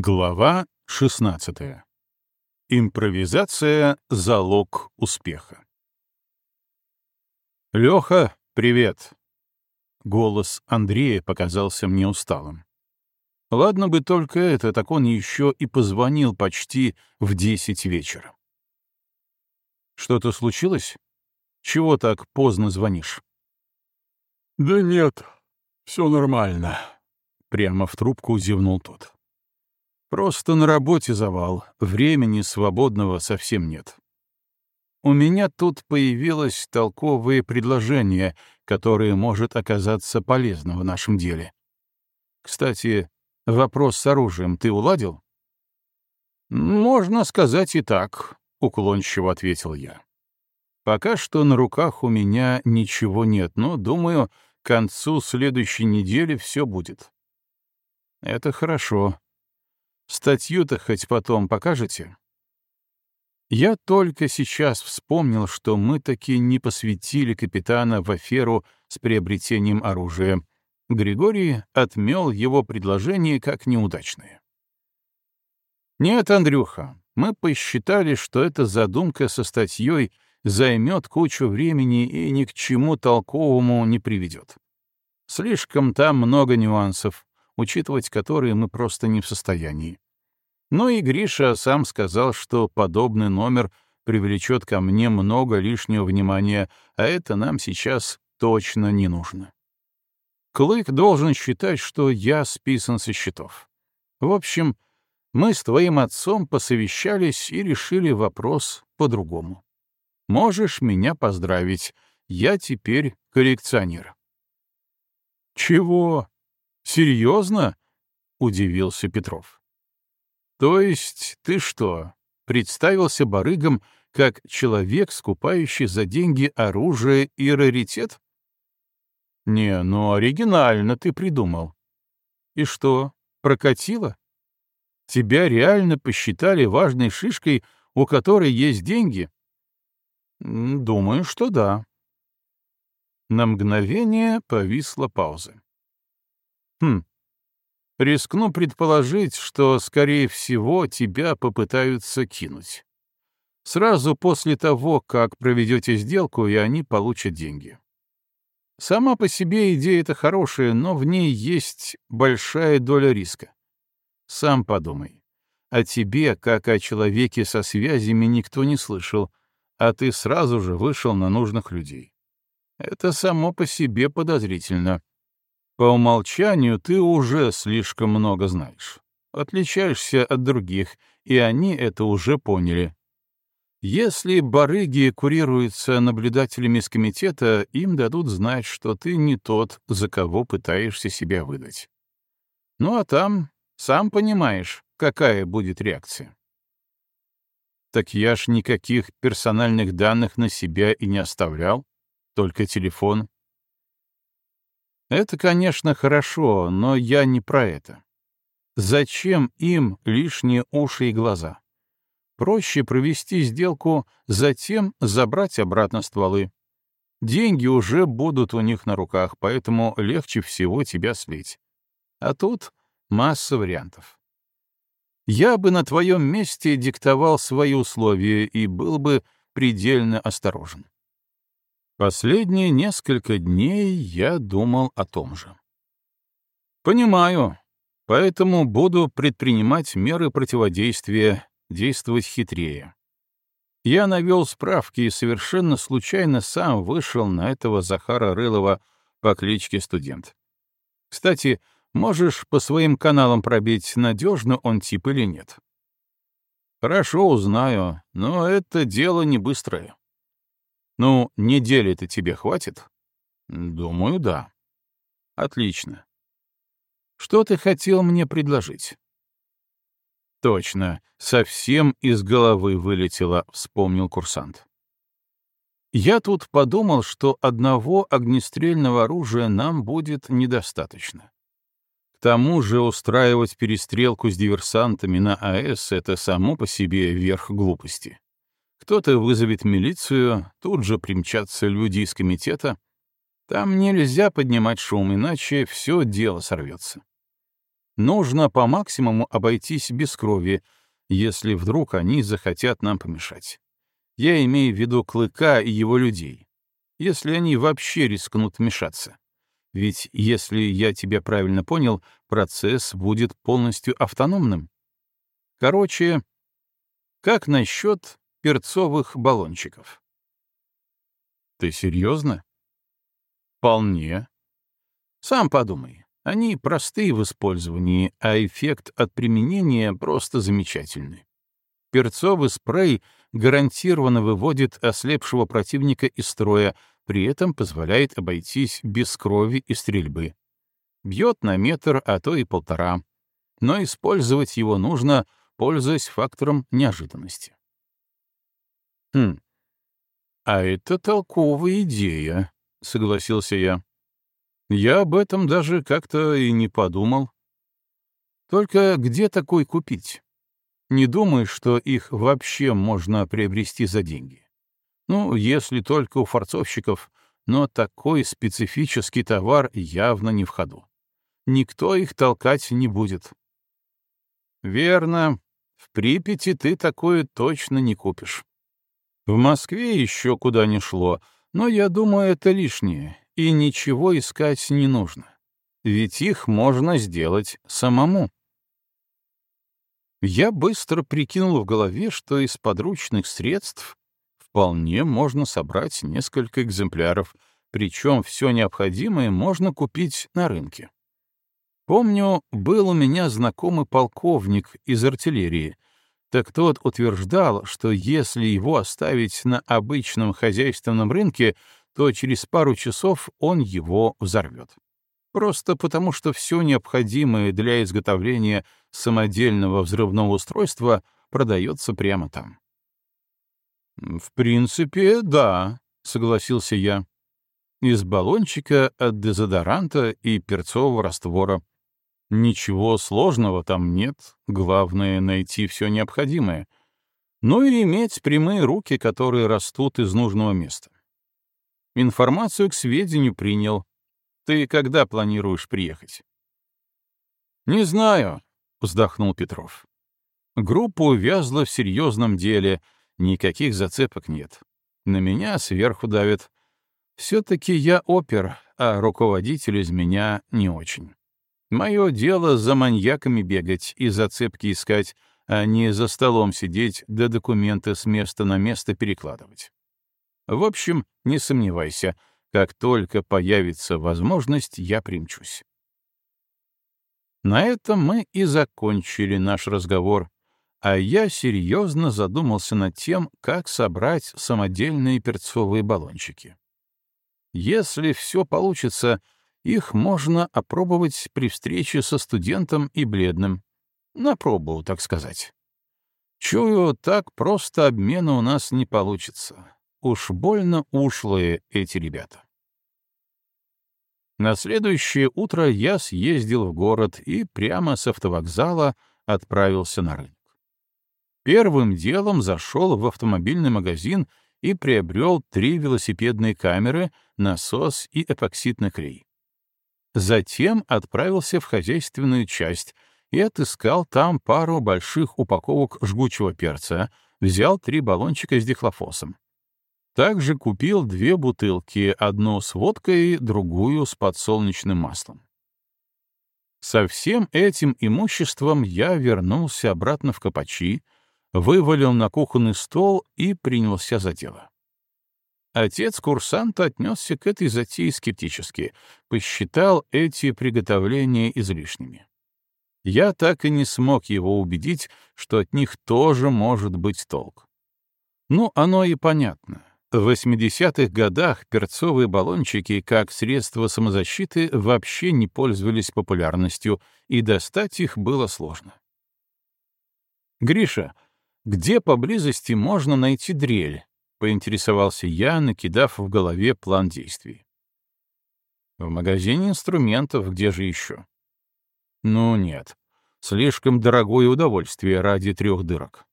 Глава 16. Импровизация — залог успеха. «Лёха, привет!» Голос Андрея показался мне усталым. Ладно бы только это, так он еще и позвонил почти в десять вечера. «Что-то случилось? Чего так поздно звонишь?» «Да нет, все нормально», — прямо в трубку зевнул тот. Просто на работе завал, времени свободного совсем нет. У меня тут появилось толковое предложение, которое может оказаться полезным в нашем деле. Кстати, вопрос с оружием ты уладил? Можно сказать и так, уклончиво ответил я. Пока что на руках у меня ничего нет, но, думаю, к концу следующей недели все будет. Это хорошо. Статью-то хоть потом покажете? Я только сейчас вспомнил, что мы таки не посвятили капитана в аферу с приобретением оружия. Григорий отмел его предложение как неудачное. «Нет, Андрюха, мы посчитали, что эта задумка со статьей займет кучу времени и ни к чему толковому не приведет. Слишком там много нюансов, учитывать которые мы просто не в состоянии. Но и Гриша сам сказал, что подобный номер привлечет ко мне много лишнего внимания, а это нам сейчас точно не нужно. Клык должен считать, что я списан со счетов. В общем, мы с твоим отцом посовещались и решили вопрос по-другому. Можешь меня поздравить, я теперь коллекционер. «Чего? Серьезно?» — удивился Петров. «То есть ты что, представился барыгам как человек, скупающий за деньги оружие и раритет?» «Не, ну оригинально ты придумал. И что, прокатило? Тебя реально посчитали важной шишкой, у которой есть деньги?» «Думаю, что да». На мгновение повисла пауза. Хм. Рискну предположить, что, скорее всего, тебя попытаются кинуть. Сразу после того, как проведете сделку, и они получат деньги. Сама по себе идея-то хорошая, но в ней есть большая доля риска. Сам подумай. О тебе, как о человеке со связями, никто не слышал, а ты сразу же вышел на нужных людей. Это само по себе подозрительно. По умолчанию ты уже слишком много знаешь. Отличаешься от других, и они это уже поняли. Если барыги курируются наблюдателями с комитета, им дадут знать, что ты не тот, за кого пытаешься себя выдать. Ну а там, сам понимаешь, какая будет реакция. Так я ж никаких персональных данных на себя и не оставлял, только телефон это, конечно, хорошо, но я не про это. Зачем им лишние уши и глаза? Проще провести сделку, затем забрать обратно стволы. Деньги уже будут у них на руках, поэтому легче всего тебя слить. А тут масса вариантов. Я бы на твоем месте диктовал свои условия и был бы предельно осторожен. Последние несколько дней я думал о том же. Понимаю, поэтому буду предпринимать меры противодействия, действовать хитрее. Я навел справки и совершенно случайно сам вышел на этого Захара Рылова по кличке Студент. Кстати, можешь по своим каналам пробить, надежно он тип или нет. Хорошо, узнаю, но это дело не быстрое. Ну, недели-то тебе хватит? Думаю, да. Отлично. Что ты хотел мне предложить? Точно, совсем из головы вылетело, вспомнил курсант. Я тут подумал, что одного огнестрельного оружия нам будет недостаточно. К тому же устраивать перестрелку с диверсантами на АЭС — это само по себе верх глупости. Кто-то вызовет милицию, тут же примчатся люди из комитета. Там нельзя поднимать шум, иначе все дело сорвется. Нужно по максимуму обойтись без крови, если вдруг они захотят нам помешать. Я имею в виду Клыка и его людей, если они вообще рискнут вмешаться. Ведь, если я тебя правильно понял, процесс будет полностью автономным. Короче, как насчет перцовых баллончиков? Ты серьезно? Вполне. Сам подумай. Они простые в использовании, а эффект от применения просто замечательный. Перцовый спрей гарантированно выводит ослепшего противника из строя, при этом позволяет обойтись без крови и стрельбы. Бьет на метр, а то и полтора. Но использовать его нужно, пользуясь фактором неожиданности. «Хм, а это толковая идея», — согласился я. Я об этом даже как-то и не подумал. Только где такой купить? Не думаю, что их вообще можно приобрести за деньги. Ну, если только у форцовщиков, но такой специфический товар явно не в ходу. Никто их толкать не будет. Верно, в Припяти ты такое точно не купишь. В Москве еще куда ни шло, но я думаю, это лишнее, и ничего искать не нужно, ведь их можно сделать самому. Я быстро прикинул в голове, что из подручных средств вполне можно собрать несколько экземпляров, причем все необходимое можно купить на рынке. Помню, был у меня знакомый полковник из артиллерии, так тот утверждал, что если его оставить на обычном хозяйственном рынке, то через пару часов он его взорвет. Просто потому, что все необходимое для изготовления самодельного взрывного устройства продается прямо там. «В принципе, да», — согласился я. «Из баллончика от дезодоранта и перцового раствора. Ничего сложного там нет, главное — найти все необходимое. Ну и иметь прямые руки, которые растут из нужного места. Информацию к сведению принял. Ты когда планируешь приехать? Не знаю, вздохнул Петров. Группа увязла в серьезном деле, никаких зацепок нет. На меня сверху давит. Все-таки я опер, а руководитель из меня не очень. Мое дело за маньяками бегать и зацепки искать, а не за столом сидеть да документы с места на место перекладывать. В общем, не сомневайся, как только появится возможность, я примчусь. На этом мы и закончили наш разговор, а я серьезно задумался над тем, как собрать самодельные перцовые баллончики. Если все получится, их можно опробовать при встрече со студентом и бледным. На пробу, так сказать. Чую, так просто обмена у нас не получится. Уж больно ушлые эти ребята. На следующее утро я съездил в город и прямо с автовокзала отправился на рынок. Первым делом зашел в автомобильный магазин и приобрел три велосипедные камеры, насос и эпоксидный клей. Затем отправился в хозяйственную часть и отыскал там пару больших упаковок жгучего перца, взял три баллончика с дихлофосом. Также купил две бутылки, одну с водкой, другую с подсолнечным маслом. Со всем этим имуществом я вернулся обратно в Капачи, вывалил на кухонный стол и принялся за дело. Отец курсанта отнесся к этой затее скептически, посчитал эти приготовления излишними. Я так и не смог его убедить, что от них тоже может быть толк. Ну, оно и понятно. В 80-х годах перцовые баллончики как средство самозащиты вообще не пользовались популярностью, и достать их было сложно. «Гриша, где поблизости можно найти дрель?» — поинтересовался я, накидав в голове план действий. «В магазине инструментов, где же еще?» «Ну нет, слишком дорогое удовольствие ради трех дырок.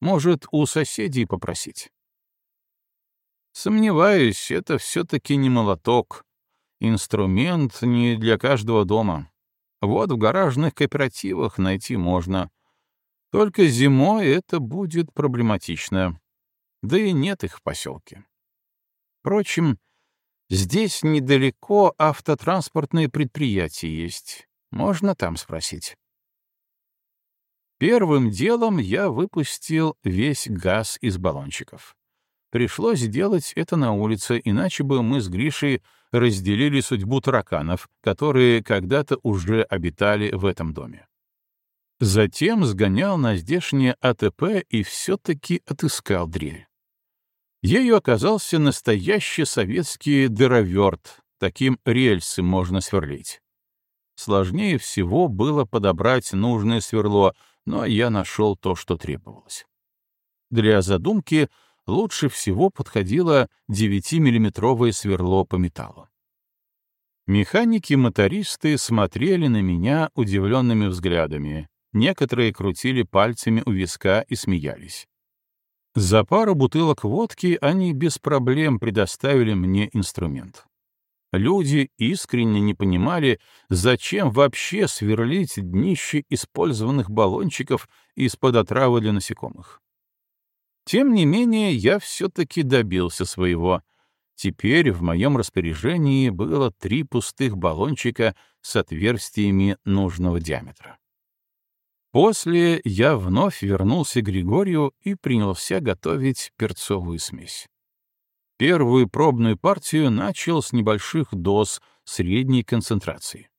Может, у соседей попросить?» Сомневаюсь, это все-таки не молоток. Инструмент не для каждого дома. Вот в гаражных кооперативах найти можно. Только зимой это будет проблематично. Да и нет их в поселке. Впрочем, здесь недалеко автотранспортные предприятия есть. Можно там спросить. Первым делом я выпустил весь газ из баллончиков. Пришлось делать это на улице, иначе бы мы с Гришей разделили судьбу тараканов, которые когда-то уже обитали в этом доме. Затем сгонял на здешнее АТП и все-таки отыскал дрель. Ею оказался настоящий советский дыроверт, таким рельсы можно сверлить. Сложнее всего было подобрать нужное сверло, но я нашел то, что требовалось. Для задумки лучше всего подходило 9-миллиметровое сверло по металлу. Механики-мотористы смотрели на меня удивленными взглядами, некоторые крутили пальцами у виска и смеялись. За пару бутылок водки они без проблем предоставили мне инструмент. Люди искренне не понимали, зачем вообще сверлить днище использованных баллончиков из-под отравы для насекомых. Тем не менее, я все-таки добился своего. Теперь в моем распоряжении было три пустых баллончика с отверстиями нужного диаметра. После я вновь вернулся к Григорию и принялся готовить перцовую смесь. Первую пробную партию начал с небольших доз средней концентрации.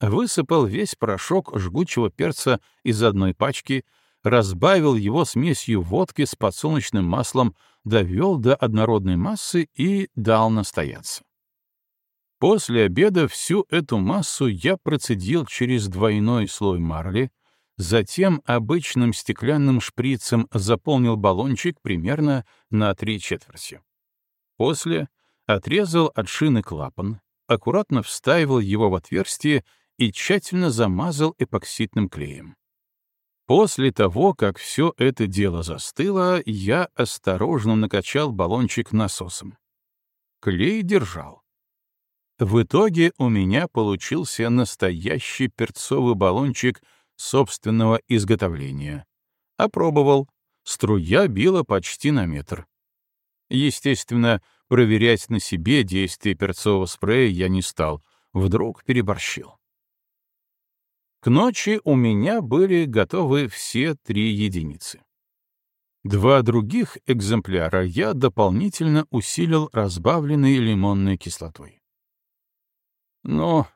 Высыпал весь порошок жгучего перца из одной пачки, разбавил его смесью водки с подсолнечным маслом, довел до однородной массы и дал настояться. После обеда всю эту массу я процедил через двойной слой марли, затем обычным стеклянным шприцем заполнил баллончик примерно на три четверти. После отрезал от шины клапан, аккуратно вставил его в отверстие и тщательно замазал эпоксидным клеем. После того, как все это дело застыло, я осторожно накачал баллончик насосом. Клей держал. В итоге у меня получился настоящий перцовый баллончик собственного изготовления. Опробовал. Струя била почти на метр. Естественно, проверять на себе действие перцового спрея я не стал. Вдруг переборщил. К ночи у меня были готовы все три единицы. Два других экземпляра я дополнительно усилил разбавленной лимонной кислотой. «Ну,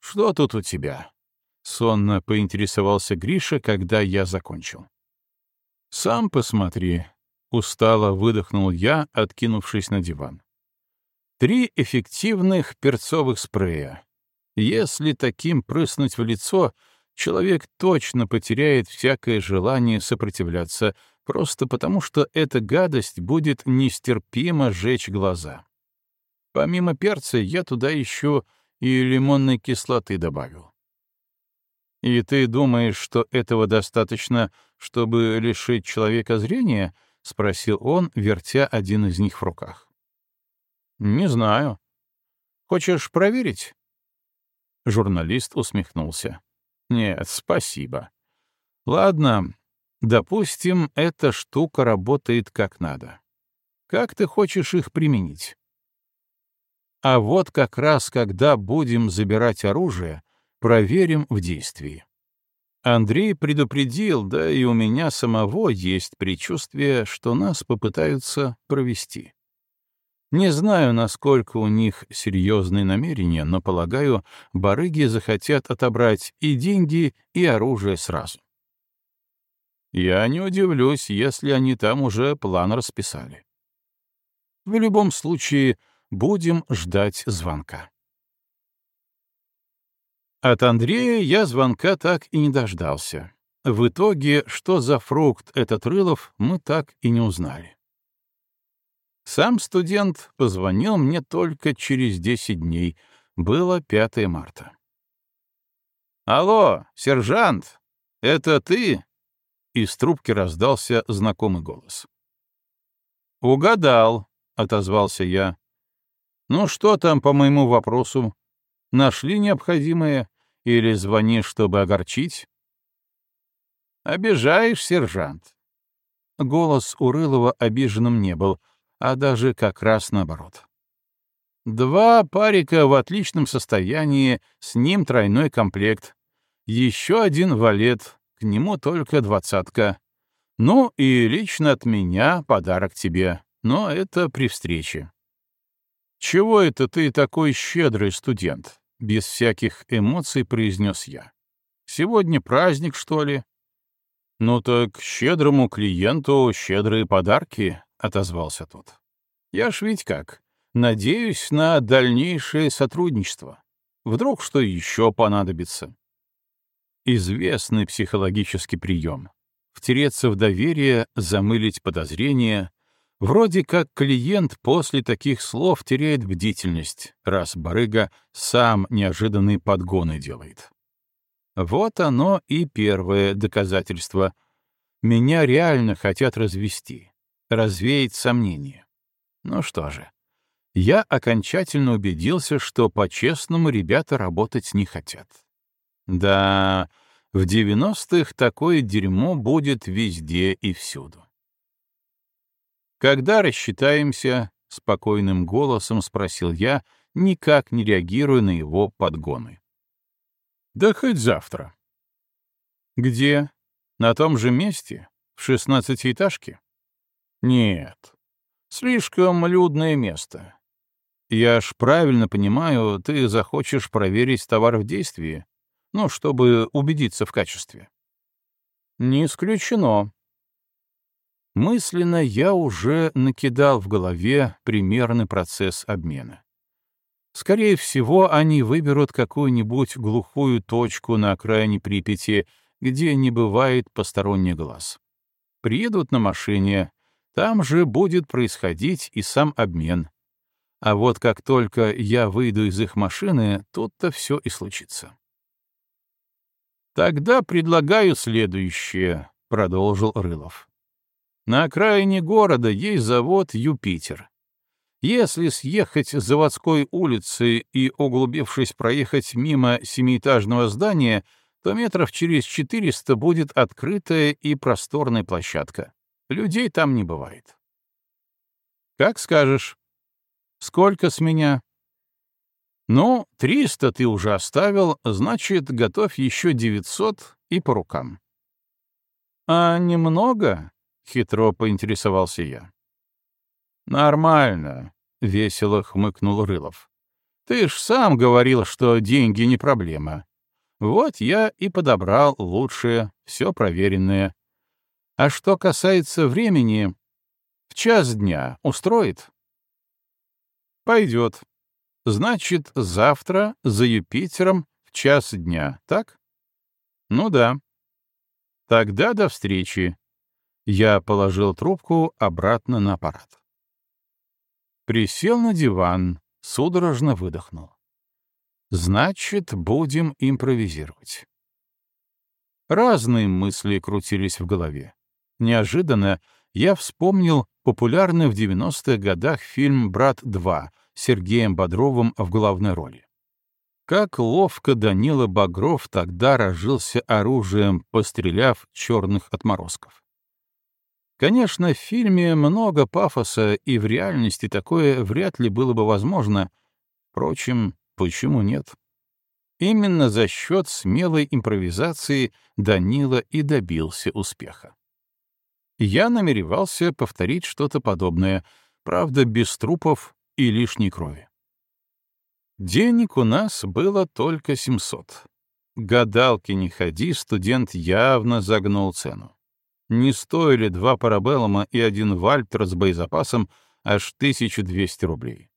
что тут у тебя?» — сонно поинтересовался Гриша, когда я закончил. «Сам посмотри», Устало выдохнул я, откинувшись на диван. Три эффективных перцовых спрея. Если таким прыснуть в лицо, человек точно потеряет всякое желание сопротивляться, просто потому что эта гадость будет нестерпимо жечь глаза. Помимо перца я туда еще и лимонной кислоты добавил. И ты думаешь, что этого достаточно, чтобы лишить человека зрения —— спросил он, вертя один из них в руках. «Не знаю. Хочешь проверить?» Журналист усмехнулся. «Нет, спасибо. Ладно, допустим, эта штука работает как надо. Как ты хочешь их применить?» А вот как раз, когда будем забирать оружие, проверим в действии. Андрей предупредил, да и у меня самого есть предчувствие, что нас попытаются провести. Не знаю, насколько у них серьезные намерения, но, полагаю, барыги захотят отобрать и деньги, и оружие сразу. Я не удивлюсь, если они там уже план расписали. В любом случае, будем ждать звонка. От Андрея я звонка так и не дождался. В итоге, что за фрукт этот Рылов, мы так и не узнали. Сам студент позвонил мне только через 10 дней. Было 5 марта. «Алло, сержант, это ты?» Из трубки раздался знакомый голос. «Угадал», — отозвался я. «Ну что там по моему вопросу? Нашли необходимое Или звонишь, чтобы огорчить? Обижаешь, сержант. Голос Урылова обиженным не был, а даже как раз наоборот. Два парика в отличном состоянии, с ним тройной комплект. Еще один валет, к нему только двадцатка. Ну и лично от меня подарок тебе, но это при встрече. «Чего это ты такой щедрый студент?» — без всяких эмоций произнес я. «Сегодня праздник, что ли?» «Ну так щедрому клиенту щедрые подарки», — отозвался тот. «Я ж ведь как, надеюсь на дальнейшее сотрудничество. Вдруг что еще понадобится». Известный психологический прием. Втереться в доверие, замылить подозрения, Вроде как клиент после таких слов теряет бдительность, раз барыга сам неожиданные подгоны делает. Вот оно и первое доказательство. Меня реально хотят развести, развеять сомнения. Ну что же, я окончательно убедился, что по-честному ребята работать не хотят. Да, в 90-х такое дерьмо будет везде и всюду. «Когда рассчитаемся?» — спокойным голосом спросил я, никак не реагируя на его подгоны. «Да хоть завтра». «Где? На том же месте? В шестнадцатиэтажке?» «Нет. Слишком людное место. Я ж правильно понимаю, ты захочешь проверить товар в действии, ну, чтобы убедиться в качестве». «Не исключено», Мысленно я уже накидал в голове примерный процесс обмена. Скорее всего, они выберут какую-нибудь глухую точку на окраине Припяти, где не бывает посторонний глаз. Приедут на машине, там же будет происходить и сам обмен. А вот как только я выйду из их машины, тут-то все и случится. «Тогда предлагаю следующее», — продолжил Рылов. На окраине города есть завод «Юпитер». Если съехать с заводской улицы и, углубившись, проехать мимо семиэтажного здания, то метров через 400 будет открытая и просторная площадка. Людей там не бывает. Как скажешь. Сколько с меня? Ну, 300 ты уже оставил, значит, готовь еще 900 и по рукам. А немного? — хитро поинтересовался я. «Нормально», — весело хмыкнул Рылов. «Ты ж сам говорил, что деньги не проблема. Вот я и подобрал лучшее, все проверенное. А что касается времени, в час дня устроит?» «Пойдет. Значит, завтра за Юпитером в час дня, так?» «Ну да. Тогда до встречи. Я положил трубку обратно на аппарат. Присел на диван, судорожно выдохнул. Значит, будем импровизировать. Разные мысли крутились в голове. Неожиданно я вспомнил популярный в 90-х годах фильм «Брат 2» с Сергеем Бодровым в главной роли. Как ловко Данила Багров тогда разжился оружием, постреляв черных отморозков. Конечно, в фильме много пафоса, и в реальности такое вряд ли было бы возможно. Впрочем, почему нет? Именно за счет смелой импровизации Данила и добился успеха. Я намеревался повторить что-то подобное, правда, без трупов и лишней крови. Денег у нас было только 700. Гадалки не ходи, студент явно загнул цену не стоили два парабеллума и один вальтер с боезапасом аж 1200 рублей.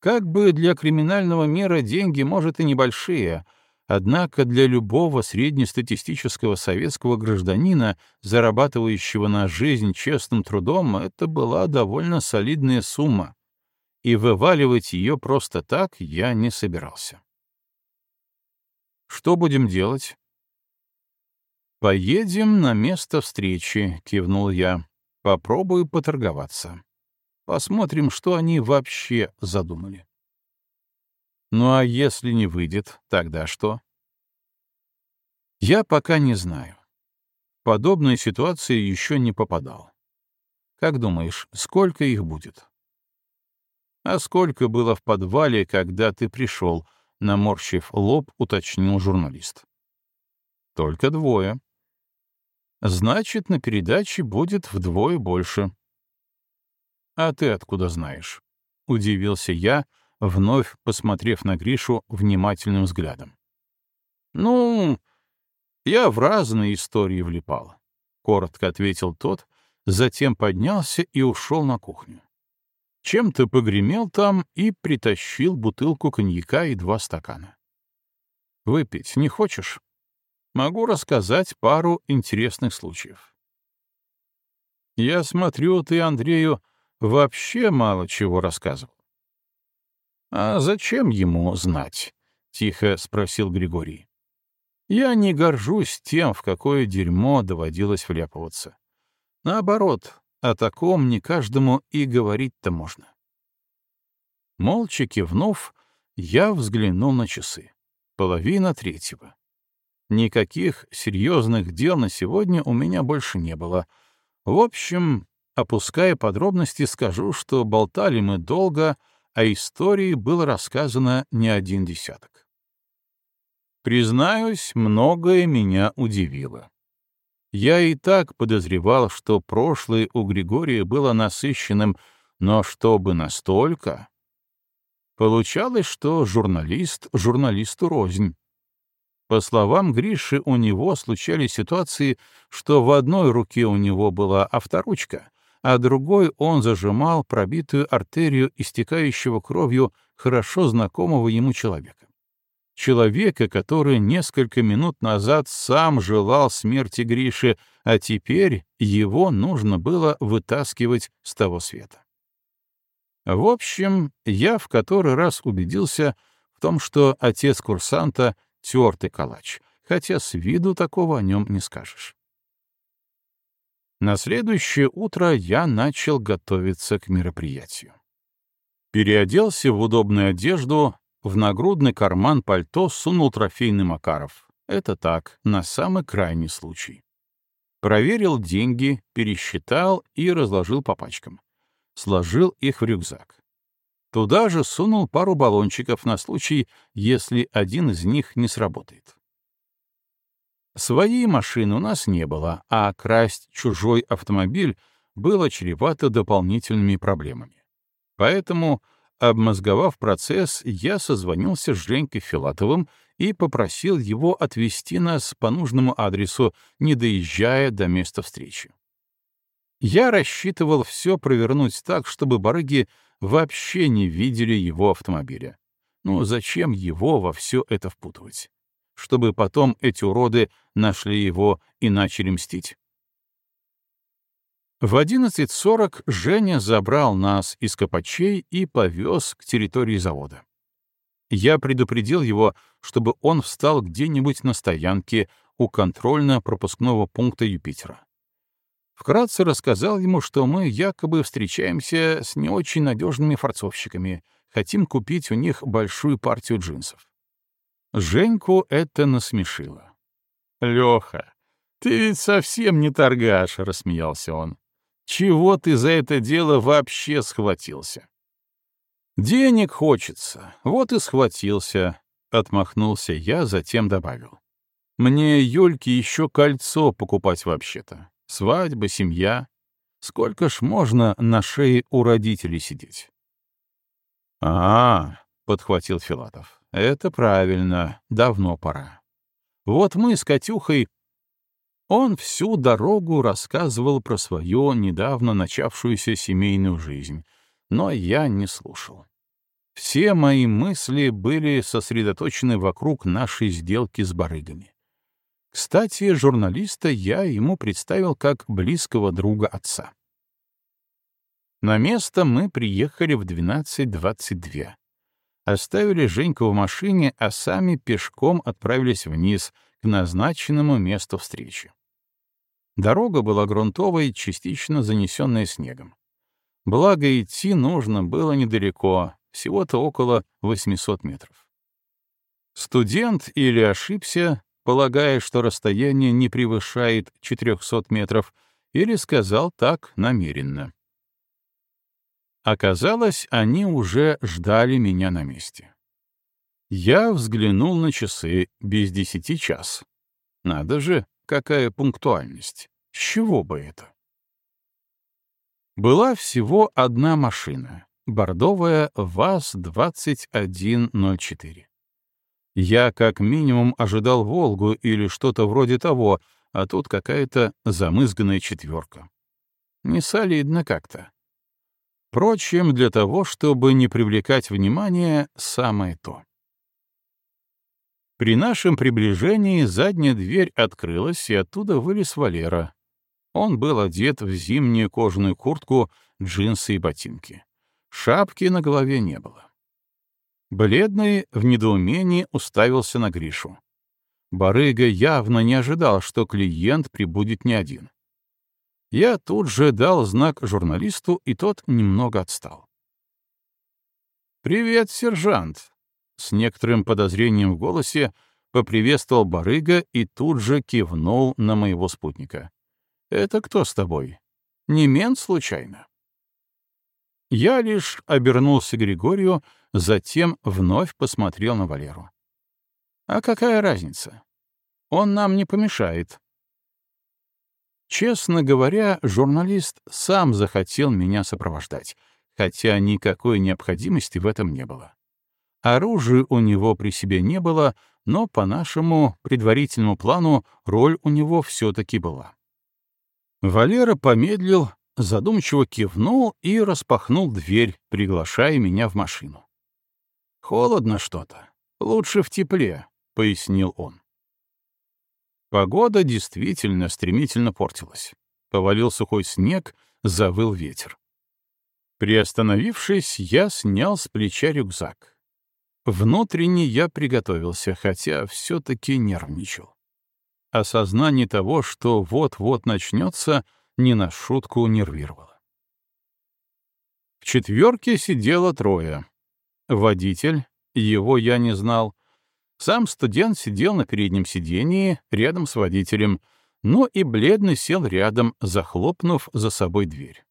Как бы для криминального мира деньги, может, и небольшие, однако для любого среднестатистического советского гражданина, зарабатывающего на жизнь честным трудом, это была довольно солидная сумма, и вываливать ее просто так я не собирался. «Что будем делать?» «Поедем на место встречи», — кивнул я. «Попробую поторговаться. Посмотрим, что они вообще задумали». «Ну а если не выйдет, тогда что?» Я пока не знаю. В подобные ситуации еще не попадал. Как думаешь, сколько их будет? А сколько было в подвале, когда ты пришел, наморщив лоб, уточнил журналист. Только двое. Значит, на передаче будет вдвое больше. А ты откуда знаешь? Удивился я, вновь посмотрев на Гришу внимательным взглядом. Ну, я в разные истории влипал, коротко ответил тот, затем поднялся и ушел на кухню. Чем-то погремел там и притащил бутылку коньяка и два стакана. «Выпить не хочешь?» Могу рассказать пару интересных случаев. Я смотрю, ты Андрею вообще мало чего рассказывал. А зачем ему знать? Тихо спросил Григорий. Я не горжусь тем, в какое дерьмо доводилось вляпываться. Наоборот, о таком не каждому и говорить-то можно. Молча кивнув, я взглянул на часы. Половина третьего. Никаких серьезных дел на сегодня у меня больше не было. В общем, опуская подробности, скажу, что болтали мы долго, а истории было рассказано не один десяток. Признаюсь, многое меня удивило. Я и так подозревал, что прошлое у Григория было насыщенным, но чтобы настолько... Получалось, что журналист журналисту рознь. По словам Гриши, у него случались ситуации, что в одной руке у него была авторучка, а другой он зажимал пробитую артерию истекающего кровью хорошо знакомого ему человека. Человека, который несколько минут назад сам желал смерти Гриши, а теперь его нужно было вытаскивать с того света. В общем, я в который раз убедился в том, что отец курсанта — тертый калач, хотя с виду такого о нем не скажешь. На следующее утро я начал готовиться к мероприятию. Переоделся в удобную одежду, в нагрудный карман пальто сунул трофейный Макаров. Это так, на самый крайний случай. Проверил деньги, пересчитал и разложил по пачкам. Сложил их в рюкзак. Туда же сунул пару баллончиков на случай, если один из них не сработает. Своей машины у нас не было, а красть чужой автомобиль было чревато дополнительными проблемами. Поэтому, обмозговав процесс, я созвонился с Женькой Филатовым и попросил его отвезти нас по нужному адресу, не доезжая до места встречи. Я рассчитывал все провернуть так, чтобы барыги вообще не видели его автомобиля. Ну, зачем его во все это впутывать? Чтобы потом эти уроды нашли его и начали мстить? В 11.40 Женя забрал нас из Копачей и повез к территории завода. Я предупредил его, чтобы он встал где-нибудь на стоянке у контрольно-пропускного пункта Юпитера. Вкратце рассказал ему, что мы якобы встречаемся с не очень надежными форцовщиками, хотим купить у них большую партию джинсов. Женьку это насмешило. «Лёха, ты ведь совсем не торгаш», — рассмеялся он. «Чего ты за это дело вообще схватился?» «Денег хочется, вот и схватился», — отмахнулся я, затем добавил. «Мне Юльке еще кольцо покупать вообще-то. Свадьба, семья. Сколько ж можно на шее у родителей сидеть? — А, — подхватил Филатов, — это правильно, давно пора. Вот мы с Катюхой... Он всю дорогу рассказывал про свою недавно начавшуюся семейную жизнь, но я не слушал. Все мои мысли были сосредоточены вокруг нашей сделки с барыгами. Кстати, журналиста я ему представил как близкого друга отца. На место мы приехали в 12.22. Оставили Женьку в машине, а сами пешком отправились вниз, к назначенному месту встречи. Дорога была грунтовой, частично занесенная снегом. Благо, идти нужно было недалеко, всего-то около 800 метров. Студент или ошибся, полагая, что расстояние не превышает 400 метров, или сказал так намеренно. Оказалось, они уже ждали меня на месте. Я взглянул на часы без десяти час. Надо же, какая пунктуальность. С чего бы это? Была всего одна машина — бордовая ВАЗ-2104. Я как минимум ожидал «Волгу» или что-то вроде того, а тут какая-то замызганная четверка. Не солидно как-то. Впрочем, для того, чтобы не привлекать внимание, самое то. При нашем приближении задняя дверь открылась, и оттуда вылез Валера. Он был одет в зимнюю кожаную куртку, джинсы и ботинки. Шапки на голове не было. Бледный в недоумении уставился на Гришу. Барыга явно не ожидал, что клиент прибудет не один. Я тут же дал знак журналисту, и тот немного отстал. «Привет, сержант!» С некоторым подозрением в голосе поприветствовал барыга и тут же кивнул на моего спутника. «Это кто с тобой? Не мент случайно?» Я лишь обернулся к Григорию, затем вновь посмотрел на Валеру. «А какая разница? Он нам не помешает». Честно говоря, журналист сам захотел меня сопровождать, хотя никакой необходимости в этом не было. Оружия у него при себе не было, но по нашему предварительному плану роль у него все-таки была. Валера помедлил, задумчиво кивнул и распахнул дверь, приглашая меня в машину. «Холодно что-то. Лучше в тепле», — пояснил он. Погода действительно стремительно портилась. Повалил сухой снег, завыл ветер. Приостановившись, я снял с плеча рюкзак. Внутренне я приготовился, хотя все-таки нервничал. Осознание того, что вот-вот начнется, не на шутку нервировало. В четверке сидело трое. Водитель, его я не знал. Сам студент сидел на переднем сидении, рядом с водителем, но и бледный сел рядом, захлопнув за собой дверь.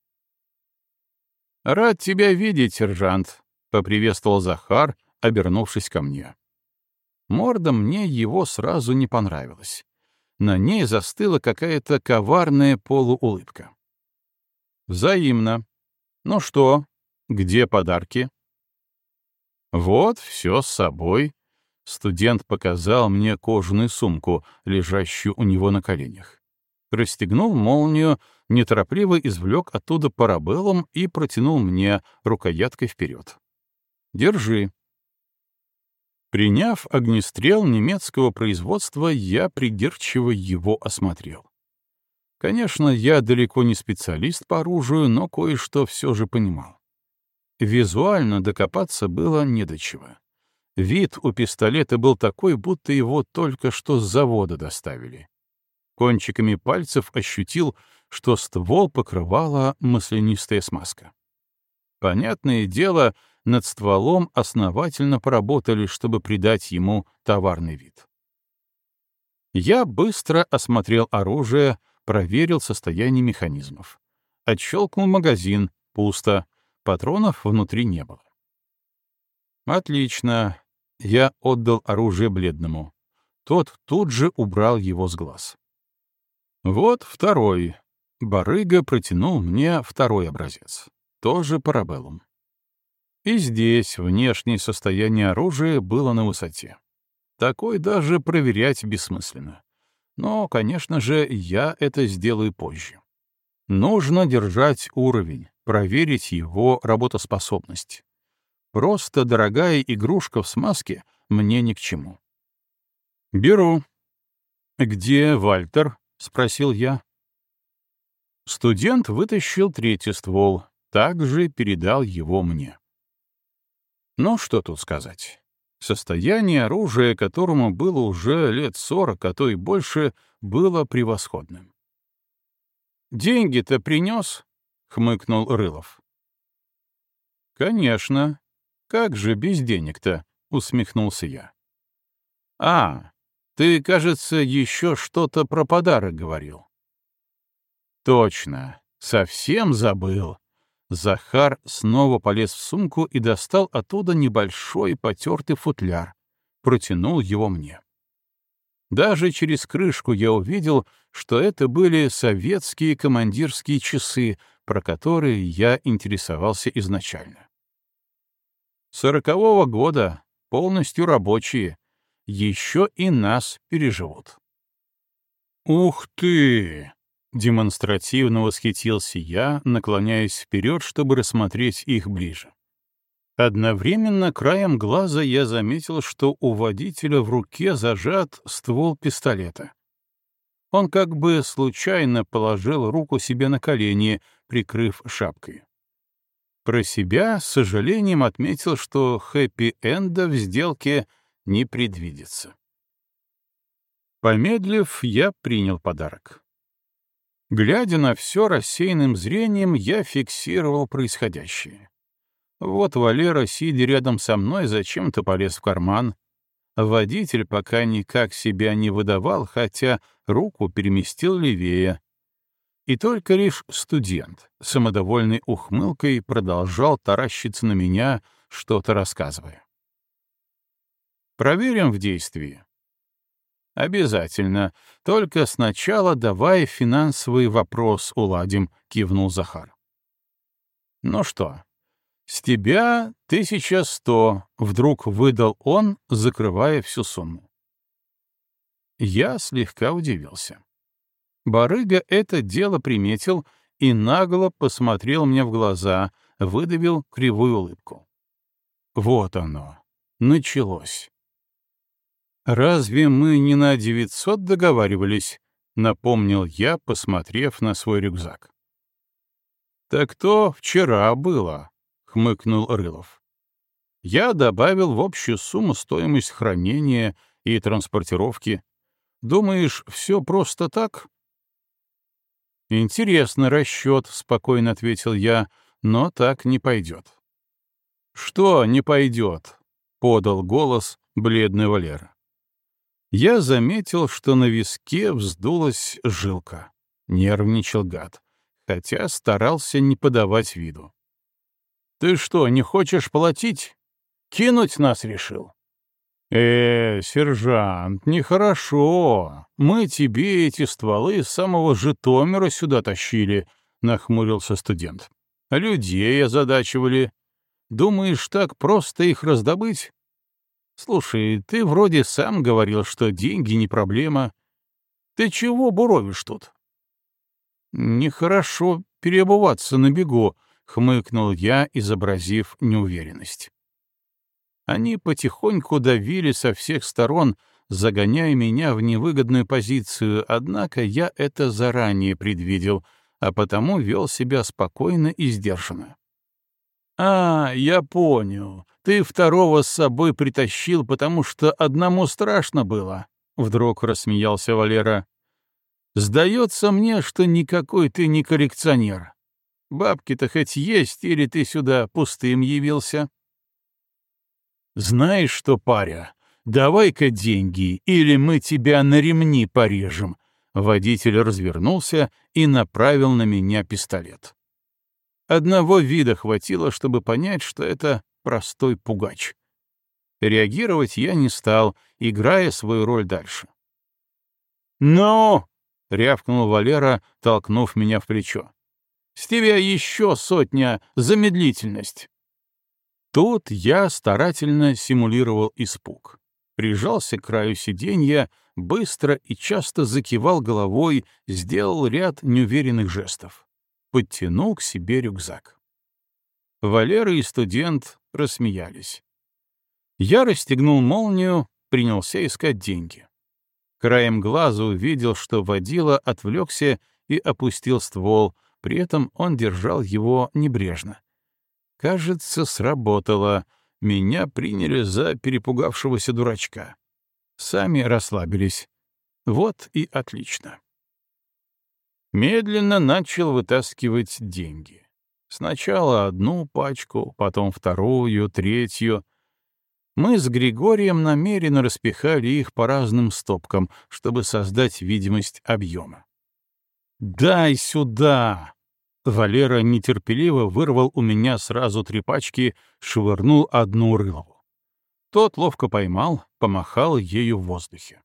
«Рад тебя видеть, сержант», — поприветствовал Захар, обернувшись ко мне. Морда мне его сразу не понравилась. На ней застыла какая-то коварная полуулыбка. Взаимно. Ну что, где подарки? Вот, все с собой. Студент показал мне кожаную сумку, лежащую у него на коленях. Расстегнул молнию, неторопливо извлек оттуда парабеллум и протянул мне рукояткой вперед. «Держи. Приняв огнестрел немецкого производства, я придирчиво его осмотрел. Конечно, я далеко не специалист по оружию, но кое-что все же понимал. Визуально докопаться было не до чего. Вид у пистолета был такой, будто его только что с завода доставили. Кончиками пальцев ощутил, что ствол покрывала маслянистая смазка. Понятное дело, над стволом основательно поработали, чтобы придать ему товарный вид. Я быстро осмотрел оружие, проверил состояние механизмов. Отщелкнул магазин, пусто, патронов внутри не было. Отлично. Я отдал оружие бледному. Тот тут же убрал его с глаз. Вот второй. Барыга протянул мне второй образец. Тоже парабеллум. И здесь внешнее состояние оружия было на высоте. Такой даже проверять бессмысленно. Но, конечно же, я это сделаю позже. Нужно держать уровень, проверить его работоспособность. Просто дорогая игрушка в смазке мне ни к чему. «Беру». «Где Вальтер?» — спросил я. Студент вытащил третий ствол, также передал его мне. Ну, что тут сказать. Состояние оружия, которому было уже лет сорок, а то и больше, было превосходным. «Деньги-то принес?» — хмыкнул Рылов. «Конечно. Как же без денег-то?» — усмехнулся я. «А, Ты, кажется, еще что-то про подарок говорил. Точно, совсем забыл. Захар снова полез в сумку и достал оттуда небольшой потертый футляр. Протянул его мне. Даже через крышку я увидел, что это были советские командирские часы, про которые я интересовался изначально. Сорокового года, полностью рабочие, еще и нас переживут. «Ух ты!» — демонстративно восхитился я, наклоняясь вперед, чтобы рассмотреть их ближе. Одновременно краем глаза я заметил, что у водителя в руке зажат ствол пистолета. Он как бы случайно положил руку себе на колени, прикрыв шапкой. Про себя с сожалением отметил, что хэппи-энда в сделке не предвидится. Помедлив, я принял подарок. Глядя на все рассеянным зрением, я фиксировал происходящее. Вот Валера, сидя рядом со мной, зачем-то полез в карман. Водитель пока никак себя не выдавал, хотя руку переместил левее. И только лишь студент, самодовольной ухмылкой, продолжал таращиться на меня, что-то рассказывая. Проверим в действии. Обязательно. Только сначала давай финансовый вопрос уладим, кивнул Захар. Ну что, с тебя тысяча сто, вдруг выдал он, закрывая всю сумму. Я слегка удивился. Барыга это дело приметил и нагло посмотрел мне в глаза, выдавил кривую улыбку. Вот оно, началось. «Разве мы не на девятьсот договаривались?» — напомнил я, посмотрев на свой рюкзак. «Так то вчера было», — хмыкнул Рылов. «Я добавил в общую сумму стоимость хранения и транспортировки. Думаешь, все просто так?» «Интересный расчет», — спокойно ответил я, — «но так не пойдет». «Что не пойдет?» — подал голос бледный Валера я заметил, что на виске вздулась жилка. Нервничал гад, хотя старался не подавать виду. «Ты что, не хочешь платить? Кинуть нас решил?» «Э, сержант, нехорошо. Мы тебе эти стволы с самого Житомира сюда тащили», — нахмурился студент. «Людей озадачивали. Думаешь, так просто их раздобыть? Слушай, ты вроде сам говорил, что деньги не проблема. Ты чего буровишь тут? Нехорошо переобуваться на бегу, хмыкнул я, изобразив неуверенность. Они потихоньку давили со всех сторон, загоняя меня в невыгодную позицию, однако я это заранее предвидел, а потому вел себя спокойно и сдержанно. «А, я понял. Ты второго с собой притащил, потому что одному страшно было», — вдруг рассмеялся Валера. «Сдается мне, что никакой ты не коллекционер. Бабки-то хоть есть, или ты сюда пустым явился?» «Знаешь что, паря, давай-ка деньги, или мы тебя на ремни порежем». Водитель развернулся и направил на меня пистолет. Одного вида хватило, чтобы понять, что это простой пугач. Реагировать я не стал, играя свою роль дальше. «Ну!» — рявкнул Валера, толкнув меня в плечо. «С тебя еще сотня замедлительность!» Тут я старательно симулировал испуг. Прижался к краю сиденья, быстро и часто закивал головой, сделал ряд неуверенных жестов подтянул к себе рюкзак. Валера и студент рассмеялись. Я расстегнул молнию, принялся искать деньги. Краем глаза увидел, что водила отвлекся и опустил ствол, при этом он держал его небрежно. Кажется, сработало. Меня приняли за перепугавшегося дурачка. Сами расслабились. Вот и отлично медленно начал вытаскивать деньги. Сначала одну пачку, потом вторую, третью. Мы с Григорием намеренно распихали их по разным стопкам, чтобы создать видимость объема. «Дай сюда!» Валера нетерпеливо вырвал у меня сразу три пачки, швырнул одну Рылову. Тот ловко поймал, помахал ею в воздухе.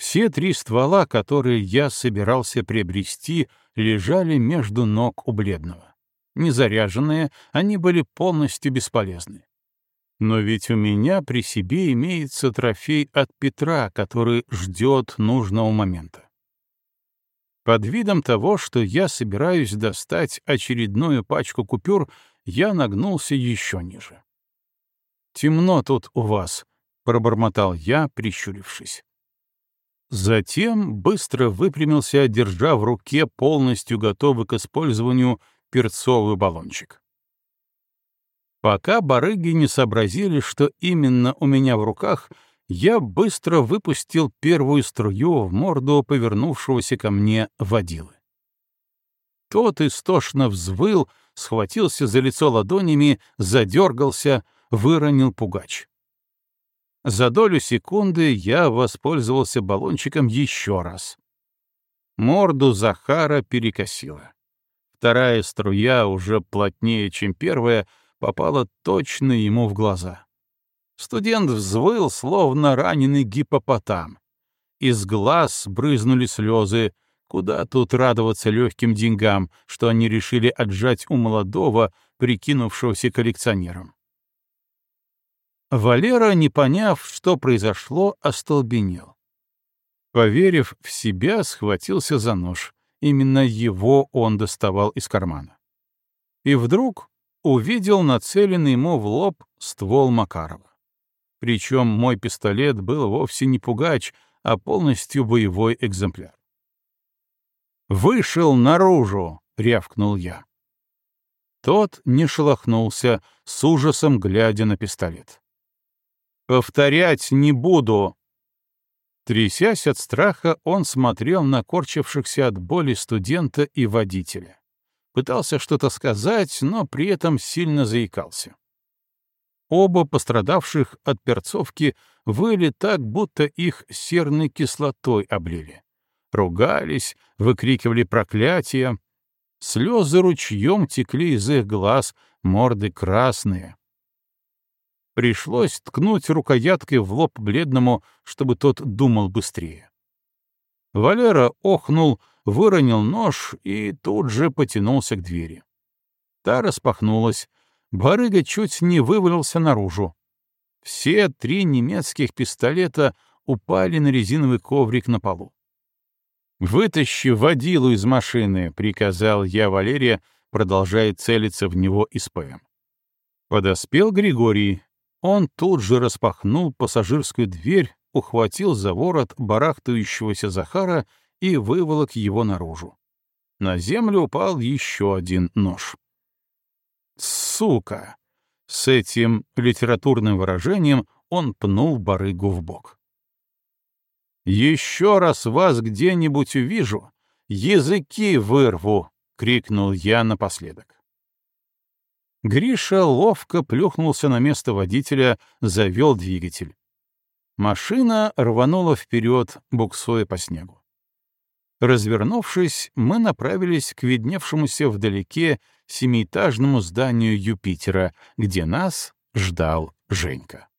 Все три ствола, которые я собирался приобрести, лежали между ног у бледного. Незаряженные, они были полностью бесполезны. Но ведь у меня при себе имеется трофей от Петра, который ждет нужного момента. Под видом того, что я собираюсь достать очередную пачку купюр, я нагнулся еще ниже. «Темно тут у вас», — пробормотал я, прищурившись. Затем быстро выпрямился, держа в руке полностью готовый к использованию перцовый баллончик. Пока барыги не сообразили, что именно у меня в руках — я быстро выпустил первую струю в морду повернувшегося ко мне водилы. Тот истошно взвыл, схватился за лицо ладонями, задергался, выронил пугач. За долю секунды я воспользовался баллончиком еще раз. Морду Захара перекосило. Вторая струя, уже плотнее, чем первая, попала точно ему в глаза. Студент взвыл, словно раненый гипопотам. Из глаз брызнули слезы. Куда тут радоваться легким деньгам, что они решили отжать у молодого, прикинувшегося коллекционером? Валера, не поняв, что произошло, остолбенел. Поверив в себя, схватился за нож. Именно его он доставал из кармана. И вдруг увидел нацеленный ему в лоб ствол Макарова. Причем мой пистолет был вовсе не пугач, а полностью боевой экземпляр. «Вышел наружу!» — рявкнул я. Тот не шелохнулся, с ужасом глядя на пистолет. «Повторять не буду!» Трясясь от страха, он смотрел на корчившихся от боли студента и водителя. Пытался что-то сказать, но при этом сильно заикался. Оба пострадавших от перцовки выли так, будто их серной кислотой облили. Ругались, выкрикивали проклятия. Слезы ручьем текли из их глаз, морды красные. Пришлось ткнуть рукояткой в лоб бледному, чтобы тот думал быстрее. Валера охнул, выронил нож и тут же потянулся к двери. Та распахнулась, барыга чуть не вывалился наружу. Все три немецких пистолета упали на резиновый коврик на полу. «Вытащи водилу из машины», — приказал я Валерия, продолжая целиться в него из ПМ. Подоспел Григорий. Он тут же распахнул пассажирскую дверь, ухватил за ворот барахтающегося Захара и выволок его наружу. На землю упал еще один нож сука!» С этим литературным выражением он пнул барыгу в бок. «Еще раз вас где-нибудь увижу, языки вырву!» — крикнул я напоследок. Гриша ловко плюхнулся на место водителя, завел двигатель. Машина рванула вперед, буксуя по снегу. Развернувшись, мы направились к видневшемуся вдалеке семиэтажному зданию Юпитера, где нас ждал Женька.